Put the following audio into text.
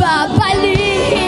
iyong